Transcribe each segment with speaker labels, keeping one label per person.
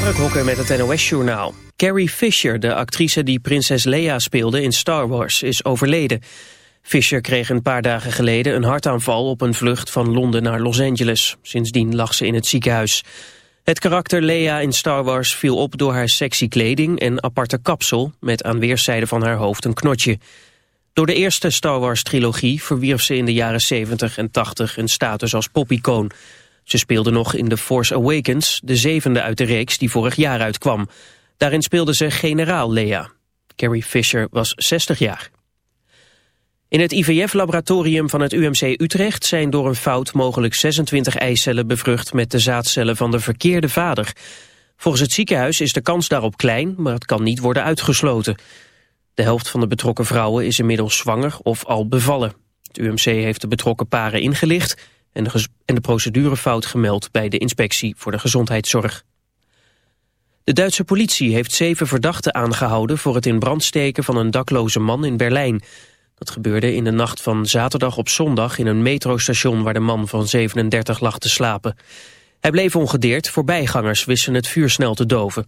Speaker 1: Mark Hokker met het NOS-journaal. Carrie Fisher, de actrice die prinses Leia speelde in Star Wars, is overleden. Fisher kreeg een paar dagen geleden een hartaanval op een vlucht van Londen naar Los Angeles. Sindsdien lag ze in het ziekenhuis. Het karakter Leia in Star Wars viel op door haar sexy kleding en aparte kapsel... met aan weerszijden van haar hoofd een knotje. Door de eerste Star Wars-trilogie verwierf ze in de jaren 70 en 80 een status als popicoon... Ze speelde nog in The Force Awakens, de zevende uit de reeks die vorig jaar uitkwam. Daarin speelde ze generaal Lea. Carrie Fisher was 60 jaar. In het IVF-laboratorium van het UMC Utrecht zijn door een fout mogelijk 26 eicellen bevrucht met de zaadcellen van de verkeerde vader. Volgens het ziekenhuis is de kans daarop klein, maar het kan niet worden uitgesloten. De helft van de betrokken vrouwen is inmiddels zwanger of al bevallen. Het UMC heeft de betrokken paren ingelicht en de, de procedurefout gemeld bij de inspectie voor de gezondheidszorg. De Duitse politie heeft zeven verdachten aangehouden voor het in brand steken van een dakloze man in Berlijn. Dat gebeurde in de nacht van zaterdag op zondag in een metrostation waar de man van 37 lag te slapen. Hij bleef ongedeerd, voorbijgangers wisten het vuur snel te doven.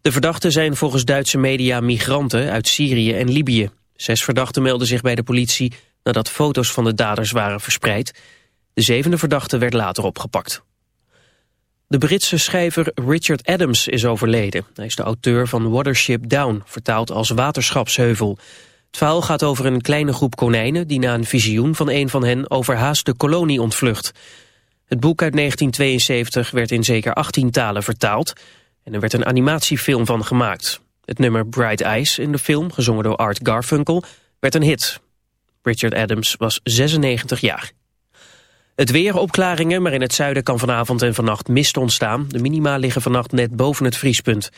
Speaker 1: De verdachten zijn volgens Duitse media migranten uit Syrië en Libië. Zes verdachten melden zich bij de politie nadat foto's van de daders waren verspreid. De zevende verdachte werd later opgepakt. De Britse schrijver Richard Adams is overleden. Hij is de auteur van Watership Down, vertaald als Waterschapsheuvel. Het verhaal gaat over een kleine groep konijnen... die na een visioen van een van hen overhaast de kolonie ontvlucht. Het boek uit 1972 werd in zeker 18 talen vertaald... en er werd een animatiefilm van gemaakt. Het nummer Bright Eyes in de film, gezongen door Art Garfunkel, werd een hit. Richard Adams was 96 jaar. Het weer opklaringen, maar in het zuiden kan vanavond en vannacht mist ontstaan. De minima liggen vannacht net boven het vriespunt.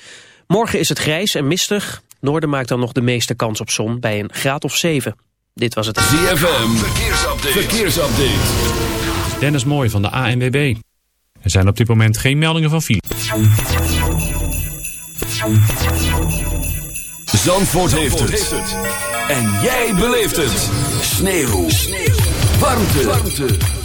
Speaker 1: Morgen is het grijs en mistig. Noorden maakt dan nog de meeste kans op zon bij een graad of 7. Dit was het...
Speaker 2: ZFM, verkeersupdate. verkeersupdate.
Speaker 3: Dennis Mooi van de ANWB. Er zijn op dit moment geen meldingen van file.
Speaker 2: Zandvoort, heeft, het. En jij beleeft het. Sneeuw. Sneeuw. Warmte. Warmte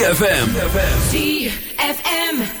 Speaker 4: ZFM.
Speaker 5: ZFM.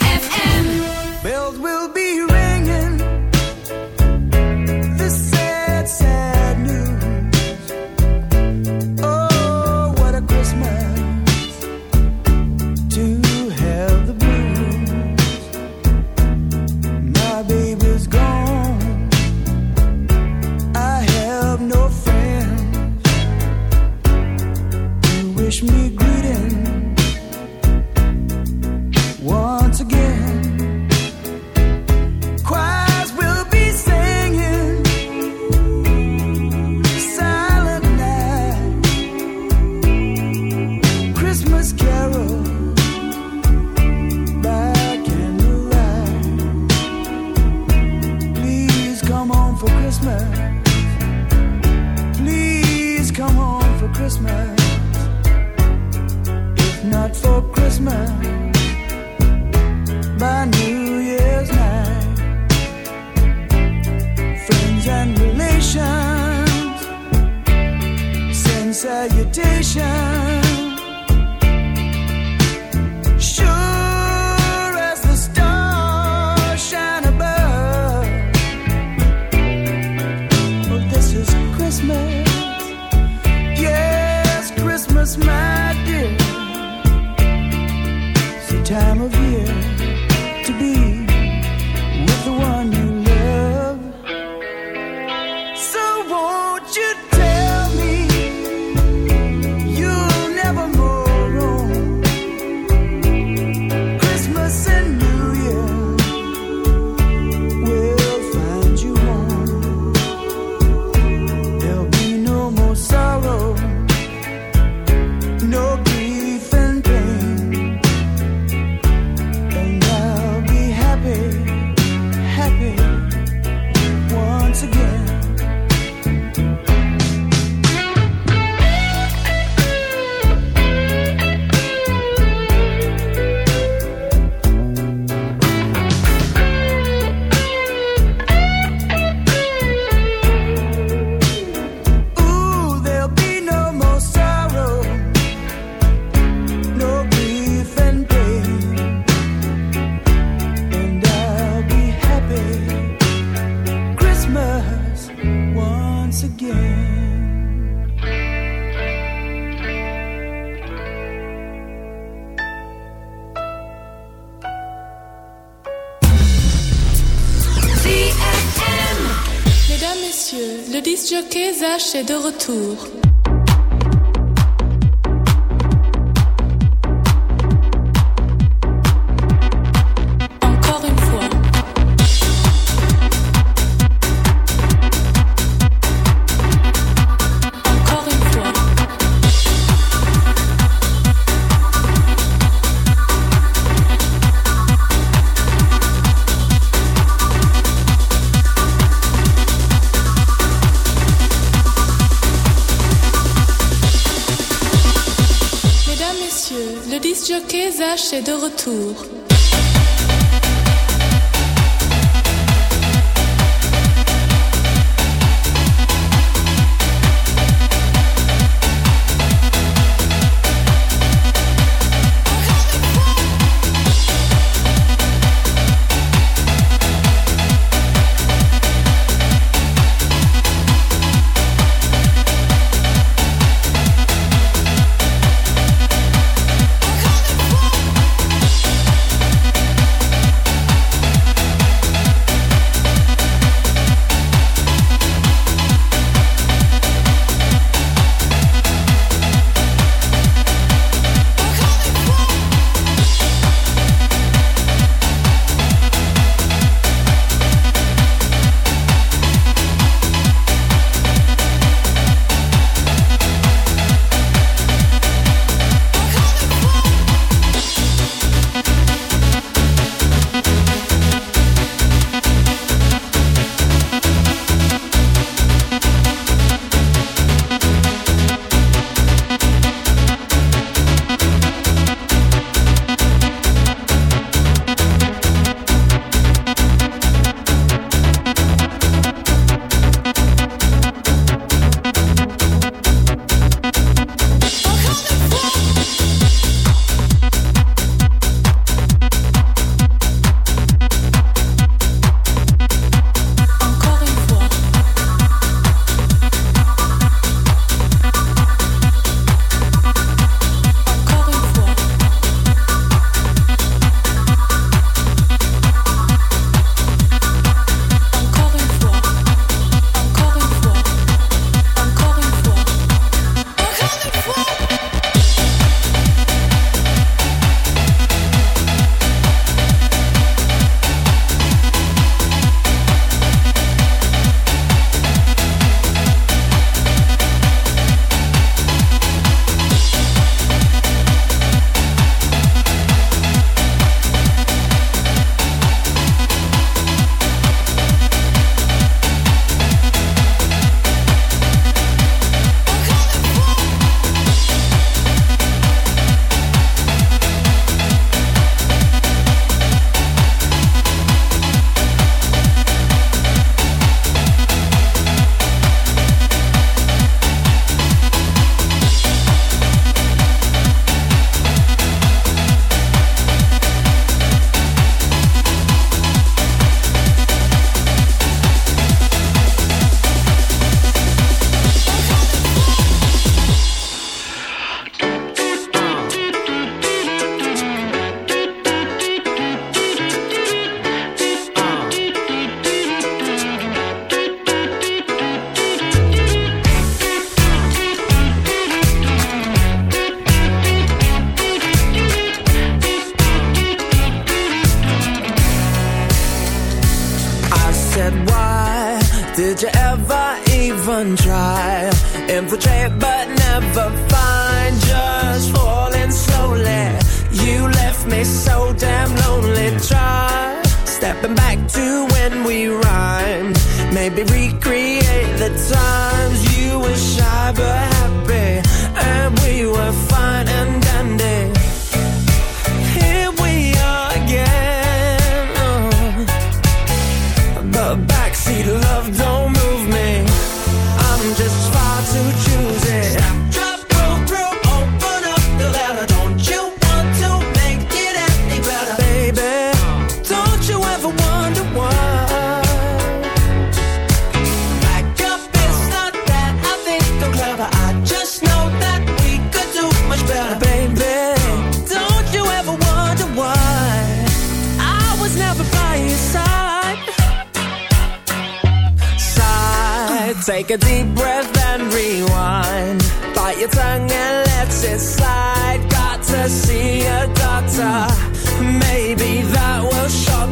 Speaker 6: cherchait de retour. Est de retour.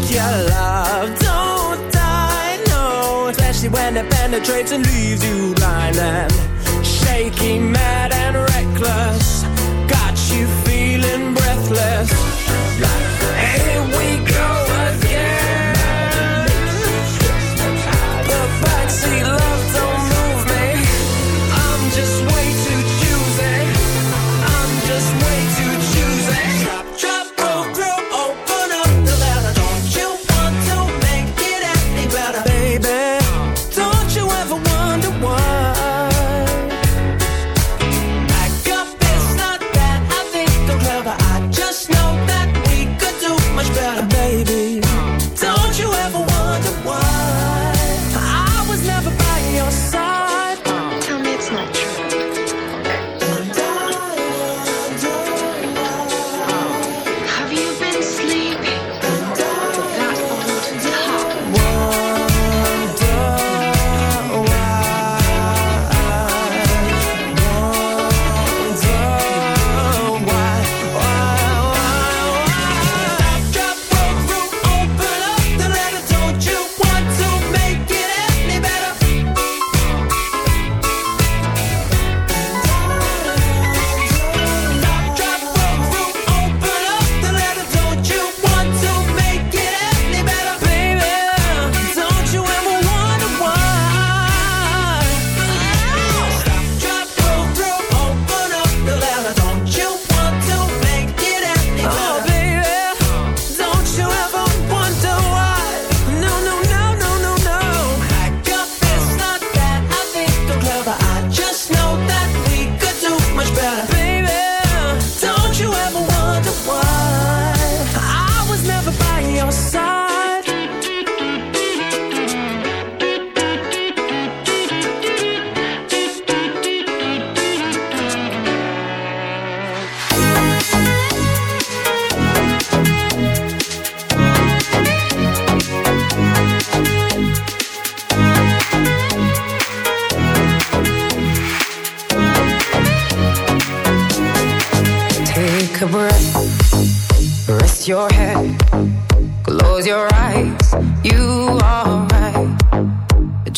Speaker 6: Your love. Don't die, no. Especially when it penetrates and leaves you blind and shaky, mad and reckless. Got you feeling breathless. Here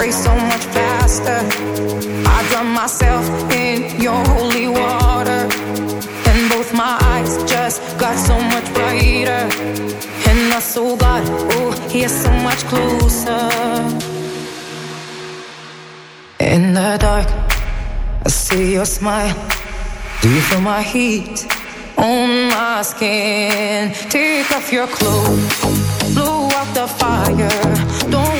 Speaker 7: race so much faster. I drown myself in your holy water. And both my eyes just got so much brighter. And I saw God, oh, He is so much closer. In the dark, I see your smile. Do you feel my heat on my skin? Take off your clothes, blow out the fire. Don't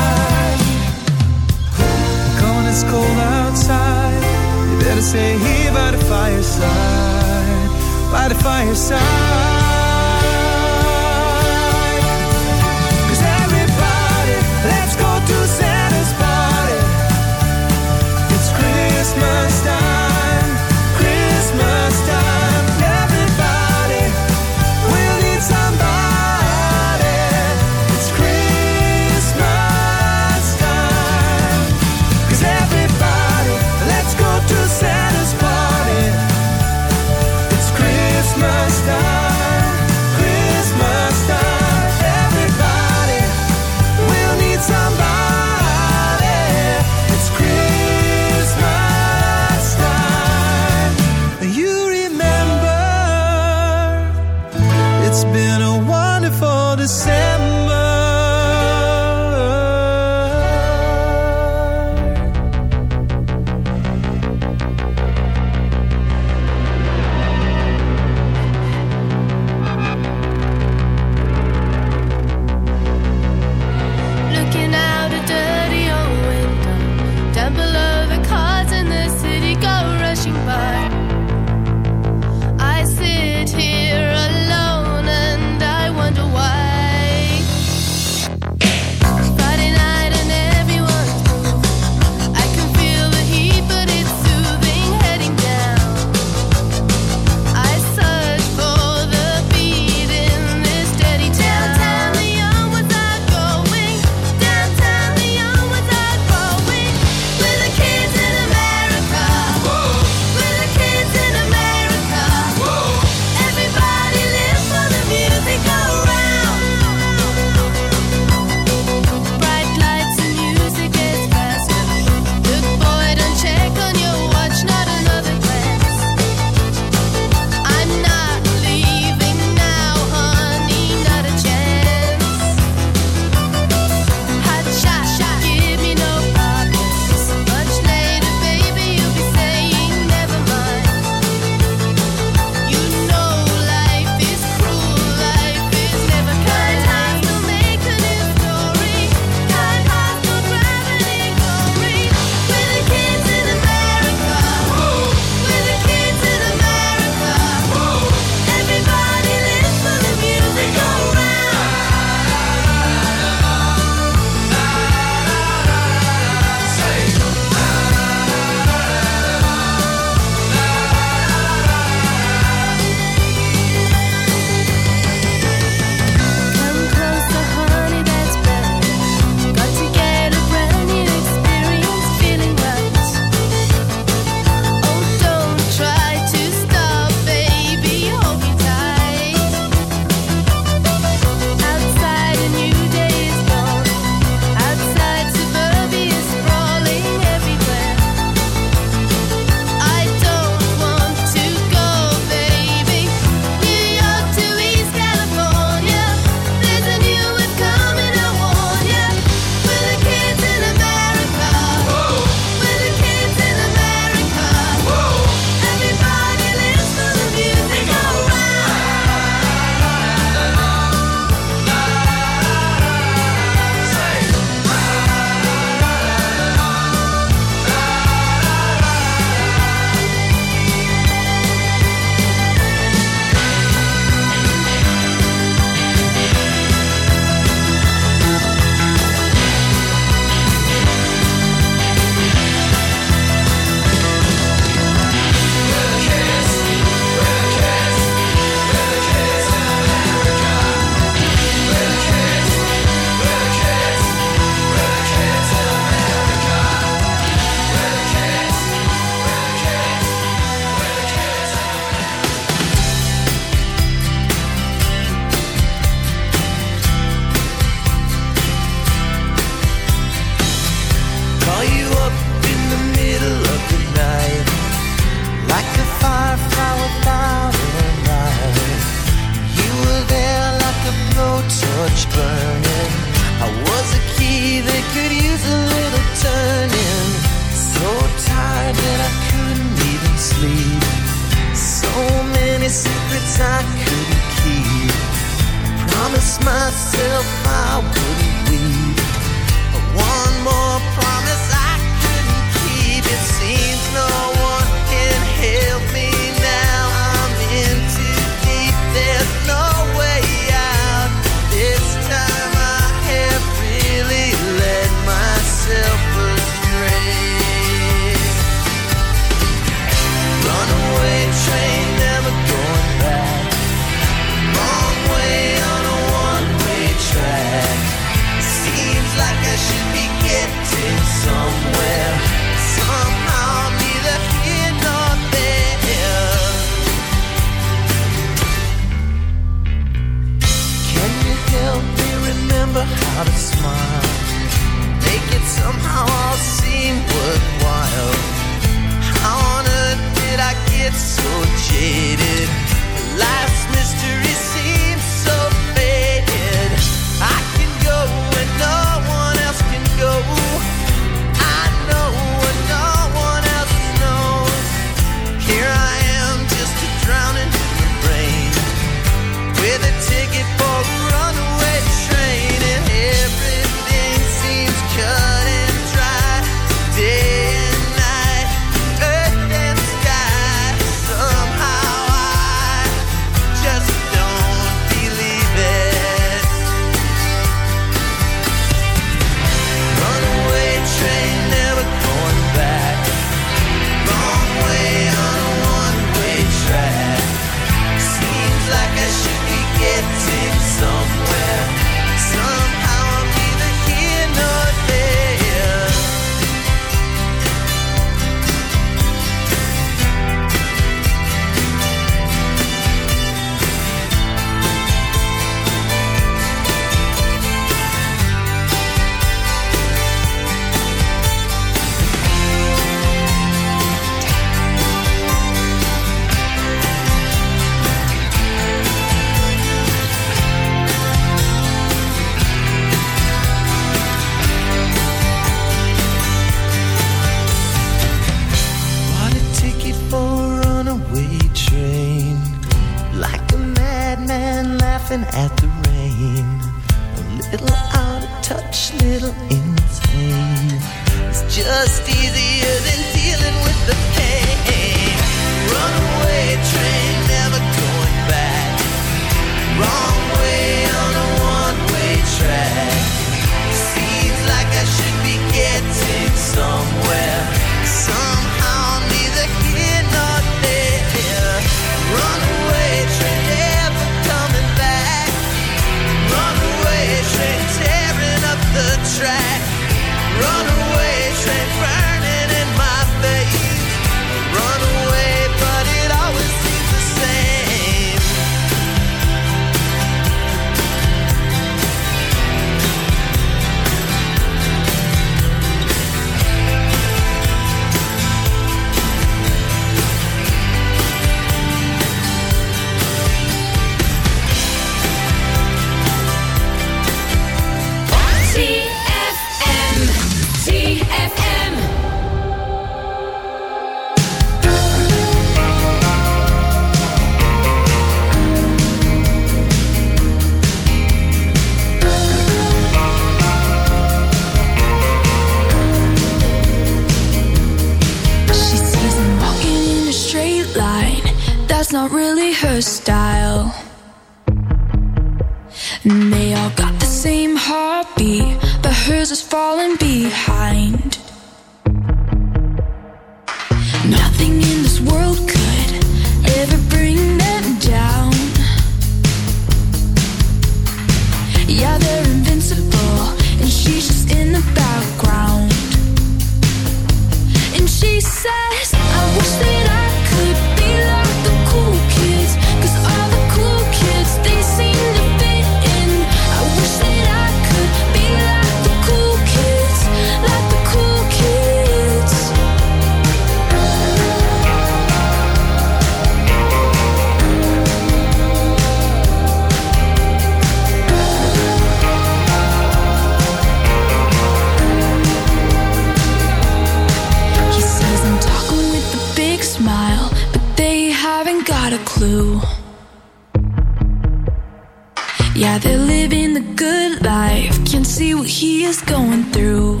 Speaker 5: living the good life. Can't see what he is going through.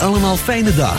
Speaker 2: allemaal fijne dag.